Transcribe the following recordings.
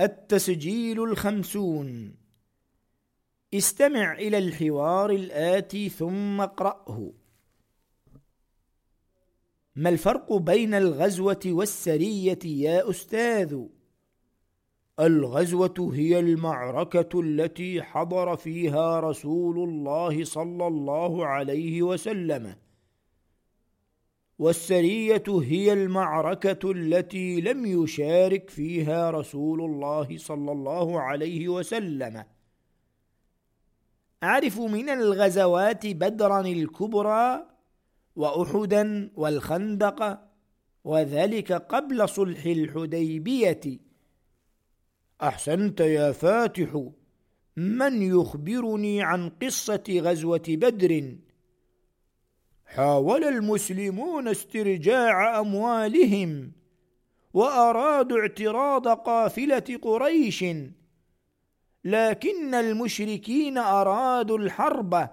التسجيل الخمسون. استمع إلى الحوار الآتي ثم اقرأه. ما الفرق بين الغزوة والسرية يا أستاذ؟ الغزوة هي المعركة التي حضر فيها رسول الله صلى الله عليه وسلم. والسرية هي المعركة التي لم يشارك فيها رسول الله صلى الله عليه وسلم أعرف من الغزوات بدرا الكبرى وأحدا والخندق وذلك قبل صلح الحديبية أحسنت يا فاتح من يخبرني عن قصة غزوة بدر؟ حاول المسلمون استرجاع أموالهم وأرادوا اعتراض قافلة قريش لكن المشركين أرادوا الحرب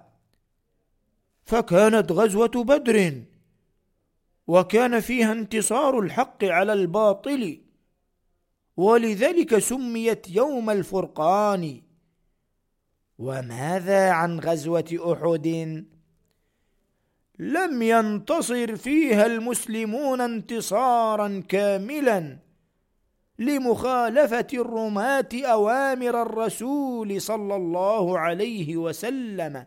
فكانت غزوة بدر وكان فيها انتصار الحق على الباطل ولذلك سميت يوم الفرقان وماذا عن غزوة أحد؟ لم ينتصر فيها المسلمون انتصارا كاملا لمخالفة الرماة أوامر الرسول صلى الله عليه وسلم.